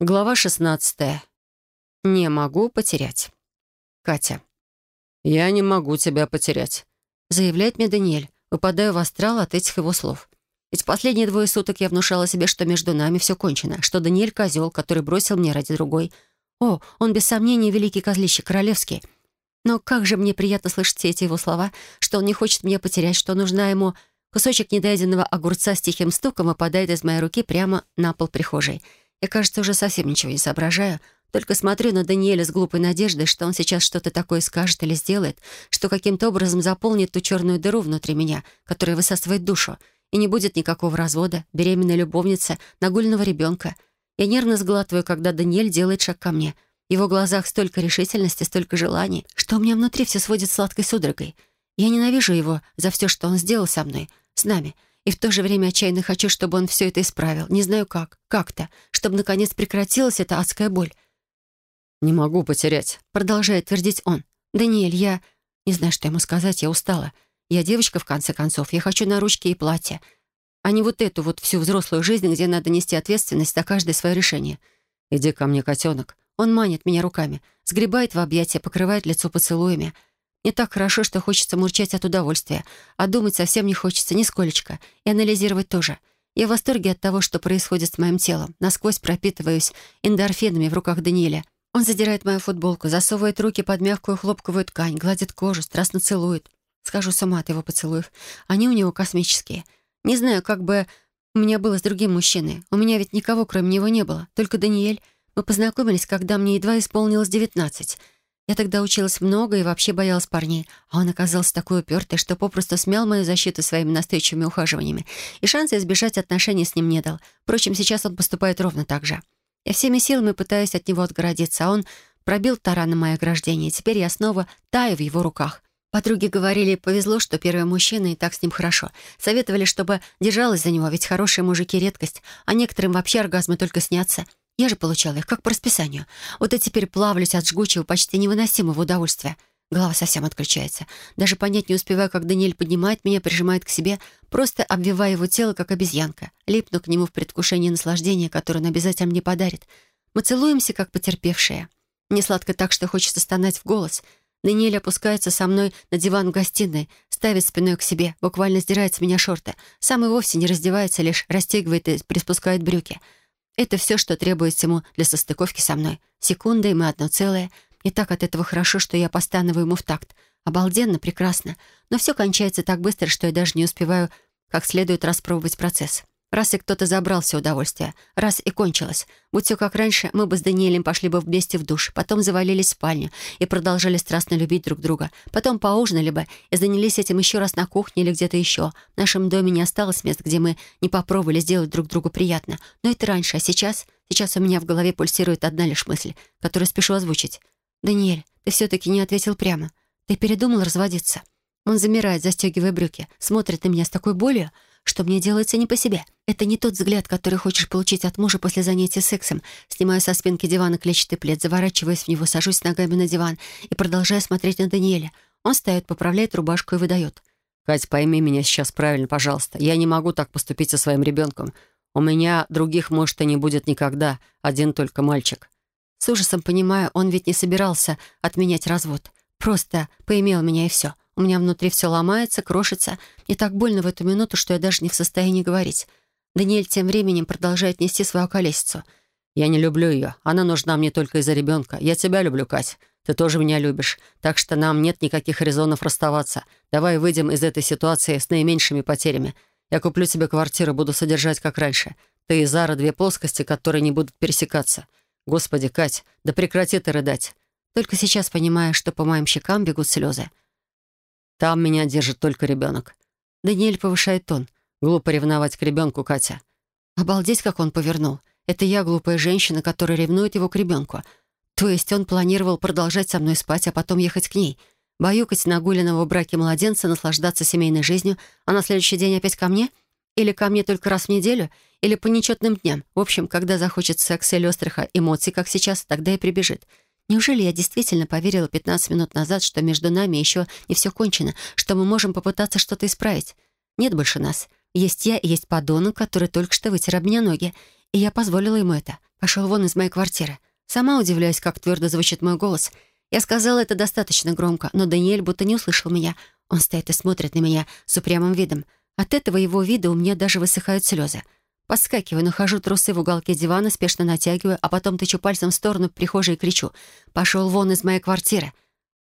Глава 16. Не могу потерять. Катя. «Я не могу тебя потерять», — заявляет мне Даниэль. Выпадаю в астрал от этих его слов. Ведь последние двое суток я внушала себе, что между нами все кончено, что Даниэль — козел, который бросил мне ради другой. О, он без сомнения великий козлище, королевский. Но как же мне приятно слышать все эти его слова, что он не хочет меня потерять, что нужна ему... Кусочек недоеденного огурца с тихим стуком выпадает из моей руки прямо на пол прихожей — я, кажется, уже совсем ничего не соображаю, только смотрю на Даниэля с глупой надеждой, что он сейчас что-то такое скажет или сделает, что каким-то образом заполнит ту черную дыру внутри меня, которая высасывает душу, и не будет никакого развода, беременной любовницы, нагульного ребенка. Я нервно сглатываю, когда Даниэль делает шаг ко мне. В его глазах столько решительности, столько желаний, что у меня внутри все сводит сладкой судорогой. Я ненавижу его за все, что он сделал со мной, с нами — и в то же время отчаянно хочу, чтобы он все это исправил. Не знаю как, как-то, чтобы наконец прекратилась эта адская боль. «Не могу потерять», — продолжает твердить он. «Даниэль, я... Не знаю, что ему сказать, я устала. Я девочка, в конце концов. Я хочу на ручки и платье. А не вот эту вот всю взрослую жизнь, где надо нести ответственность за каждое свое решение. Иди ко мне, котенок. Он манит меня руками, сгребает в объятия, покрывает лицо поцелуями — мне так хорошо, что хочется мурчать от удовольствия, а думать совсем не хочется, нисколечко, и анализировать тоже. Я в восторге от того, что происходит с моим телом, насквозь пропитываюсь эндорфинами в руках Даниэля. Он задирает мою футболку, засовывает руки под мягкую хлопковую ткань, гладит кожу, страстно целует. Схожу с ума от его поцелуев. Они у него космические. Не знаю, как бы у меня было с другим мужчиной. У меня ведь никого, кроме него, не было. Только Даниэль. Мы познакомились, когда мне едва исполнилось девятнадцать. Я тогда училась много и вообще боялась парней, а он оказался такой упертый, что попросту смял мою защиту своими настойчивыми ухаживаниями, и шанса избежать отношений с ним не дал. Впрочем, сейчас он поступает ровно так же. Я всеми силами пытаюсь от него отгородиться, а он пробил тараном мое ограждение, и теперь я снова таю в его руках. Подруги говорили, повезло, что первый мужчина и так с ним хорошо. Советовали, чтобы держалась за него, ведь хорошие мужики — редкость, а некоторым вообще оргазмы только снятся. Я же получала их как по расписанию. Вот и теперь плавлюсь от жгучего, почти невыносимого удовольствия. Голова совсем отключается. Даже понять не успеваю, как Даниэль поднимает меня, прижимает к себе, просто обвивая его тело, как обезьянка. Липну к нему в предвкушении наслаждения, которое он обязательно мне подарит. Мы целуемся, как потерпевшие. Мне сладко так, что хочется стонать в голос. Даниэль опускается со мной на диван в гостиной, ставит спиной к себе, буквально сдирает с меня шорты. Сам и вовсе не раздевается, лишь расстегивает и приспускает брюки — это все, что требуется ему для состыковки со мной. Секунда, и мы одно целое. И так от этого хорошо, что я постановаю ему в такт. Обалденно, прекрасно. Но все кончается так быстро, что я даже не успеваю как следует распробовать процесс. Раз и кто-то забрал все удовольствие, раз и кончилось. Будь все как раньше, мы бы с Даниэлем пошли бы вместе в душ, потом завалились в спальню и продолжали страстно любить друг друга. Потом поужинали бы и занялись этим еще раз на кухне или где-то еще. В нашем доме не осталось мест, где мы не попробовали сделать друг другу приятно. Но это раньше, а сейчас... Сейчас у меня в голове пульсирует одна лишь мысль, которую спешу озвучить. «Даниэль, ты все-таки не ответил прямо. Ты передумал разводиться?» Он замирает, застегивая брюки, смотрит на меня с такой болью, что мне делается не по себе. Это не тот взгляд, который хочешь получить от мужа после занятия сексом. Снимаю со спинки дивана клетчатый плед, заворачиваясь в него, сажусь ногами на диван и продолжаю смотреть на Даниэля. Он встает, поправляет рубашку и выдает. «Кать, пойми меня сейчас правильно, пожалуйста. Я не могу так поступить со своим ребенком. У меня других, может, и не будет никогда. Один только мальчик». С ужасом понимаю, он ведь не собирался отменять развод. Просто поимел меня и все. У меня внутри все ломается, крошится. И так больно в эту минуту, что я даже не в состоянии говорить. Даниэль тем временем продолжает нести свою колесицу. «Я не люблю ее. Она нужна мне только из-за ребенка. Я тебя люблю, Кать. Ты тоже меня любишь. Так что нам нет никаких резонов расставаться. Давай выйдем из этой ситуации с наименьшими потерями. Я куплю тебе квартиру, буду содержать как раньше. Ты и Зара — две плоскости, которые не будут пересекаться. Господи, Кать, да прекрати ты рыдать. Только сейчас понимаю, что по моим щекам бегут слезы. Там меня держит только ребенок. Даниэль повышает тон. Глупо ревновать к ребенку, Катя. Обалдеть, как он повернул. Это я, глупая женщина, которая ревнует его к ребенку. То есть он планировал продолжать со мной спать, а потом ехать к ней. Баюкать нагуленного в браке младенца, наслаждаться семейной жизнью, а на следующий день опять ко мне? Или ко мне только раз в неделю? Или по нечетным дням? В общем, когда захочет секса или острых эмоций, как сейчас, тогда и прибежит. Неужели я действительно поверила 15 минут назад, что между нами еще не все кончено, что мы можем попытаться что-то исправить? Нет больше нас. Есть я и есть подонок, который только что вытер об меня ноги. И я позволила ему это. Пошел вон из моей квартиры. Сама удивляюсь, как твердо звучит мой голос. Я сказала это достаточно громко, но Даниэль будто не услышал меня. Он стоит и смотрит на меня с упрямым видом. От этого его вида у меня даже высыхают слезы. Подскакиваю, нахожу трусы в уголке дивана, спешно натягиваю, а потом тычу пальцем в сторону прихожей и кричу. «Пошел вон из моей квартиры!»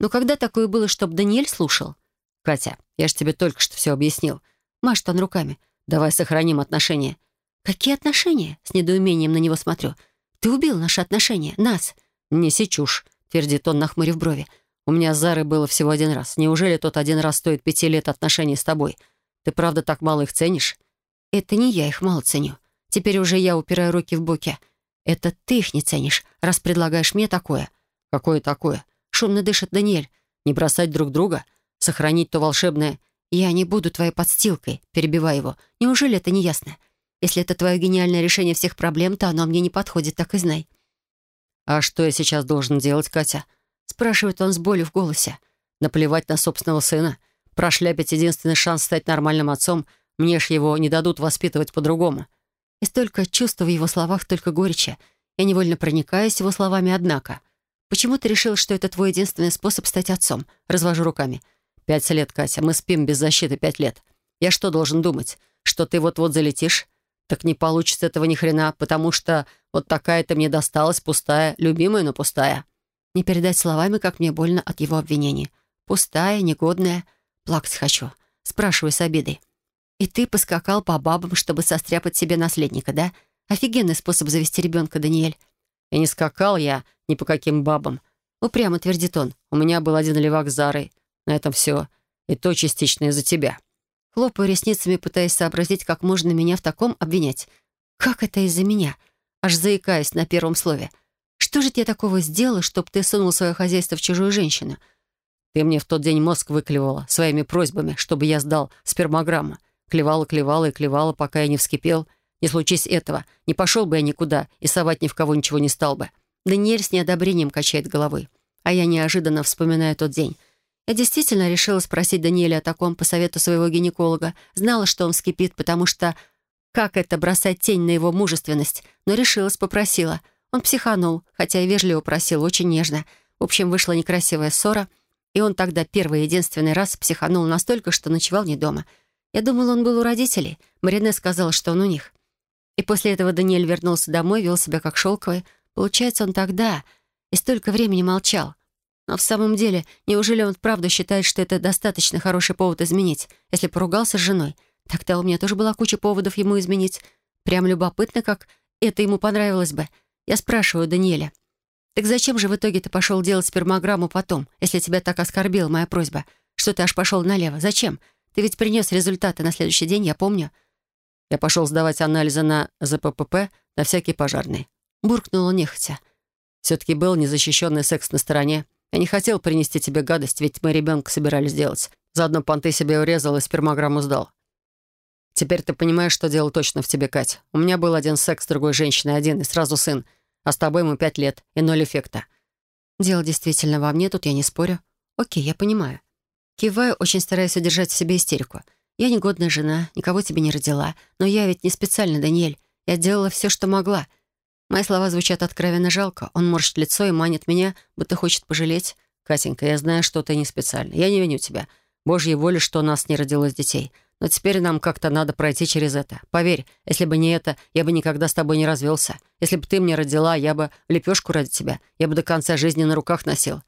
«Ну когда такое было, чтоб Даниэль слушал?» «Катя, я же тебе только что все объяснил». Машет он руками. «Давай сохраним отношения». «Какие отношения?» С недоумением на него смотрю. «Ты убил наши отношения, нас». «Неси чушь», — твердит он, нахмурив брови. «У меня с Зарой было всего один раз. Неужели тот один раз стоит пяти лет отношений с тобой? Ты правда так мало их ценишь?» «Это не я их мало ценю. Теперь уже я упираю руки в боки. Это ты их не ценишь, раз предлагаешь мне такое». «Какое такое?» Шумно дышит Даниэль. «Не бросать друг друга? Сохранить то волшебное...» «Я не буду твоей подстилкой», — перебивая его. «Неужели это не ясно? Если это твое гениальное решение всех проблем, то оно мне не подходит, так и знай». «А что я сейчас должен делать, Катя?» — спрашивает он с болью в голосе. «Наплевать на собственного сына? Прошляпить единственный шанс стать нормальным отцом? Мне ж его не дадут воспитывать по-другому». И столько чувств в его словах, только горечи. Я невольно проникаюсь его словами, однако. «Почему ты решил, что это твой единственный способ стать отцом?» Развожу руками. «Пять лет, Катя. Мы спим без защиты пять лет. Я что должен думать? Что ты вот-вот залетишь? Так не получится этого ни хрена, потому что вот такая ты мне досталась, пустая, любимая, но пустая». Не передать словами, как мне больно от его обвинений. Пустая, негодная. Плакать хочу. Спрашиваю с обидой. «И ты поскакал по бабам, чтобы состряпать себе наследника, да? Офигенный способ завести ребенка, Даниэль». «И не скакал я ни по каким бабам». Упрямо твердит он. «У меня был один левак с Зарой. На этом все. И то частично из-за тебя». Хлопаю ресницами, пытаясь сообразить, как можно меня в таком обвинять. «Как это из-за меня?» Аж заикаясь на первом слове. «Что же я такого сделала, чтобы ты сунул свое хозяйство в чужую женщину?» «Ты мне в тот день мозг выклевала своими просьбами, чтобы я сдал спермограмму. Клевала, клевала и клевала, пока я не вскипел. Не случись этого, не пошел бы я никуда и совать ни в кого ничего не стал бы». Даниэль с неодобрением качает головой. А я неожиданно вспоминаю тот день. Я действительно решила спросить Даниэля о таком по совету своего гинеколога. Знала, что он вскипит, потому что... Как это бросать тень на его мужественность? Но решилась, попросила. Он психанул, хотя и вежливо просил, очень нежно. В общем, вышла некрасивая ссора, и он тогда первый и единственный раз психанул настолько, что ночевал не дома. Я думала, он был у родителей. Марине сказала, что он у них. И после этого Даниэль вернулся домой, вел себя как шелковый. Получается, он тогда и столько времени молчал. Но в самом деле, неужели он правда считает, что это достаточно хороший повод изменить, если поругался с женой? Тогда у меня тоже была куча поводов ему изменить. Прям любопытно, как это ему понравилось бы. Я спрашиваю Даниэля. «Так зачем же в итоге ты пошел делать спермограмму потом, если тебя так оскорбила моя просьба? Что ты аж пошел налево? Зачем? Ты ведь принес результаты на следующий день, я помню». Я пошел сдавать анализы на ЗППП на всякий пожарный. Буркнула нехотя. Все-таки был незащищенный секс на стороне. Я не хотел принести тебе гадость, ведь мы ребенка собирались делать. Заодно понты себе урезал и спермограмму сдал. Теперь ты понимаешь, что дело точно в тебе, Кать. У меня был один секс с другой женщиной, один, и сразу сын. А с тобой ему пять лет, и ноль эффекта. Дело действительно во мне, тут я не спорю. Окей, я понимаю. Киваю, очень стараюсь удержать в себе истерику. Я негодная жена, никого тебе не родила. Но я ведь не специально, Даниэль. Я делала все, что могла. Мои слова звучат откровенно жалко. Он морщит лицо и манит меня, будто хочет пожалеть. «Катенька, я знаю, что ты не специально. Я не виню тебя. Божьей воля, что у нас не родилось детей. Но теперь нам как-то надо пройти через это. Поверь, если бы не это, я бы никогда с тобой не развелся. Если бы ты мне родила, я бы лепешку ради тебя. Я бы до конца жизни на руках носил.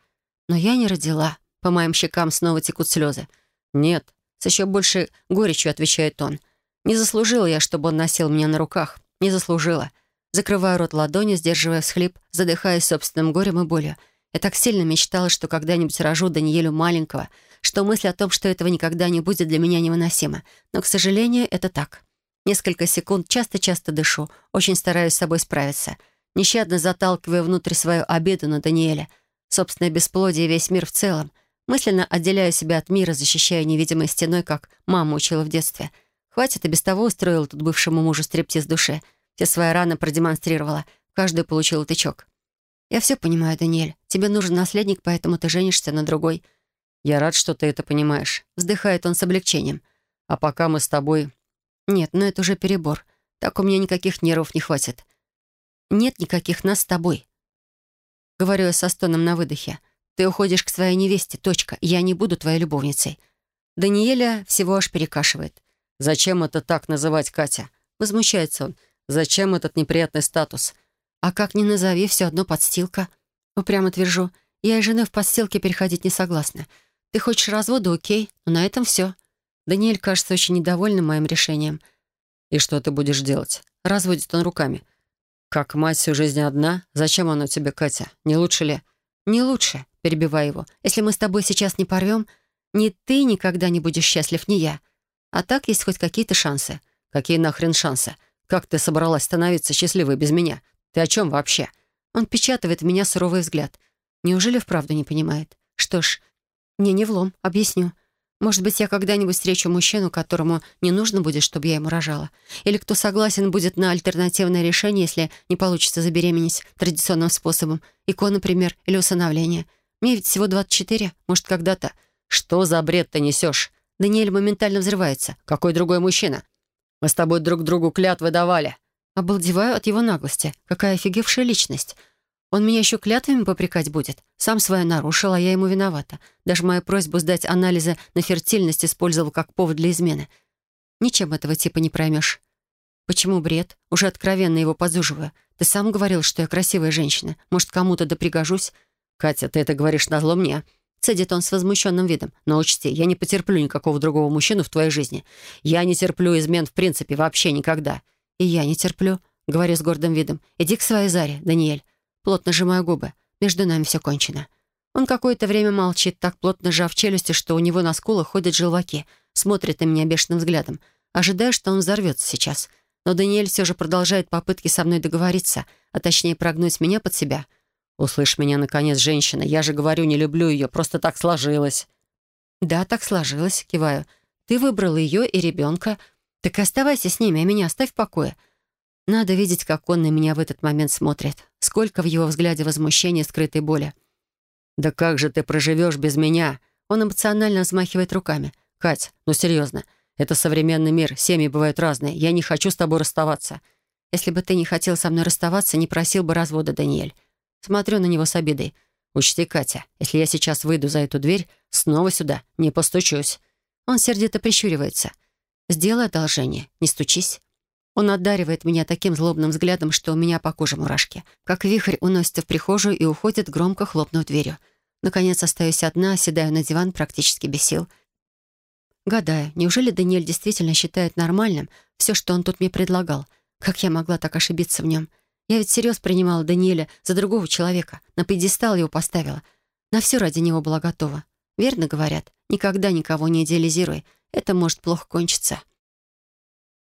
Но я не родила. По моим щекам снова текут слезы. Нет, с еще большей горечью отвечает он. Не заслужила я, чтобы он носил меня на руках. Не заслужила. Закрываю рот ладонью, сдерживая всхлип, задыхаясь собственным горем и болью. Я так сильно мечтала, что когда-нибудь рожу Даниэлю маленького, что мысль о том, что этого никогда не будет, для меня невыносима. Но, к сожалению, это так. Несколько секунд часто-часто дышу, очень стараюсь с собой справиться. Нещадно заталкиваю внутрь свою обиду на Даниэля, собственное бесплодие и весь мир в целом. Мысленно отделяю себя от мира, защищая невидимой стеной, как мама учила в детстве. Хватит, и без того устроила тут бывшему мужу стриптиз души. Все свои раны продемонстрировала. Каждую получила тычок. «Я все понимаю, Даниэль. Тебе нужен наследник, поэтому ты женишься на другой». «Я рад, что ты это понимаешь», — вздыхает он с облегчением. «А пока мы с тобой...» «Нет, но это уже перебор. Так у меня никаких нервов не хватит». нет никаких нас с тобой. Говорю я со стоном на выдохе. Ты уходишь к своей невесте, точка. Я не буду твоей любовницей. Даниэля всего аж перекашивает. «Зачем это так называть, Катя?» Возмущается он. «Зачем этот неприятный статус?» «А как ни назови, все одно подстилка». Упрямо твержу. Я и жены в подстилке переходить не согласна. Ты хочешь развода, окей, но на этом все. Даниэль кажется очень недовольным моим решением. «И что ты будешь делать?» Разводит он руками. «Как мать всю жизнь одна? Зачем оно тебе, Катя? Не лучше ли?» «Не лучше», — перебиваю его. «Если мы с тобой сейчас не порвем, ни ты никогда не будешь счастлив, ни я. А так есть хоть какие-то шансы». «Какие нахрен шансы? Как ты собралась становиться счастливой без меня? Ты о чем вообще?» Он печатывает в меня суровый взгляд. Неужели вправду не понимает? Что ж, мне не влом, объясню. Может быть, я когда-нибудь встречу мужчину, которому не нужно будет, чтобы я ему рожала. Или кто согласен будет на альтернативное решение, если не получится забеременеть традиционным способом. ИКО, например, или усыновление. Мне ведь всего 24, может, когда-то. Что за бред ты несешь? Даниэль моментально взрывается. Какой другой мужчина? Мы с тобой друг другу клятвы давали. Обалдеваю от его наглости. Какая офигевшая личность. Он меня еще клятвами попрекать будет. Сам свое нарушил, а я ему виновата. Даже мою просьбу сдать анализы на фертильность использовал как повод для измены. Ничем этого типа не проймешь. Почему бред? Уже откровенно его подзуживаю. Ты сам говорил, что я красивая женщина. Может, кому-то да пригожусь? Катя, ты это говоришь назло мне. Цедит он с возмущенным видом. Но учти, я не потерплю никакого другого мужчину в твоей жизни. Я не терплю измен в принципе вообще никогда. И я не терплю, говорю с гордым видом. Иди к своей Заре, Даниэль. Плотно сжимаю губы. Между нами все кончено. Он какое-то время молчит, так плотно сжав челюсти, что у него на скулах ходят желваки. Смотрит на меня бешеным взглядом. Ожидаю, что он взорвется сейчас. Но Даниэль все же продолжает попытки со мной договориться, а точнее прогнуть меня под себя. «Услышь меня, наконец, женщина. Я же говорю, не люблю ее. Просто так сложилось». «Да, так сложилось», — киваю. «Ты выбрал ее и ребенка. Так и оставайся с ними, а меня оставь в покое. Надо видеть, как он на меня в этот момент смотрит. Сколько в его взгляде возмущения и скрытой боли. «Да как же ты проживешь без меня?» Он эмоционально взмахивает руками. «Кать, ну серьезно, это современный мир, семьи бывают разные. Я не хочу с тобой расставаться». «Если бы ты не хотел со мной расставаться, не просил бы развода, Даниэль». Смотрю на него с обидой. «Учти, Катя, если я сейчас выйду за эту дверь, снова сюда не постучусь». Он сердито прищуривается. «Сделай одолжение, не стучись». Он одаривает меня таким злобным взглядом, что у меня по коже мурашки. Как вихрь уносится в прихожую и уходит, громко хлопнув дверью. Наконец остаюсь одна, седаю на диван практически без сил. Гадаю, неужели Даниэль действительно считает нормальным все, что он тут мне предлагал? Как я могла так ошибиться в нем? Я ведь всерьез принимала Даниэля за другого человека, на пьедестал его поставила. На все ради него была готова. Верно говорят, никогда никого не идеализируй, это может плохо кончиться.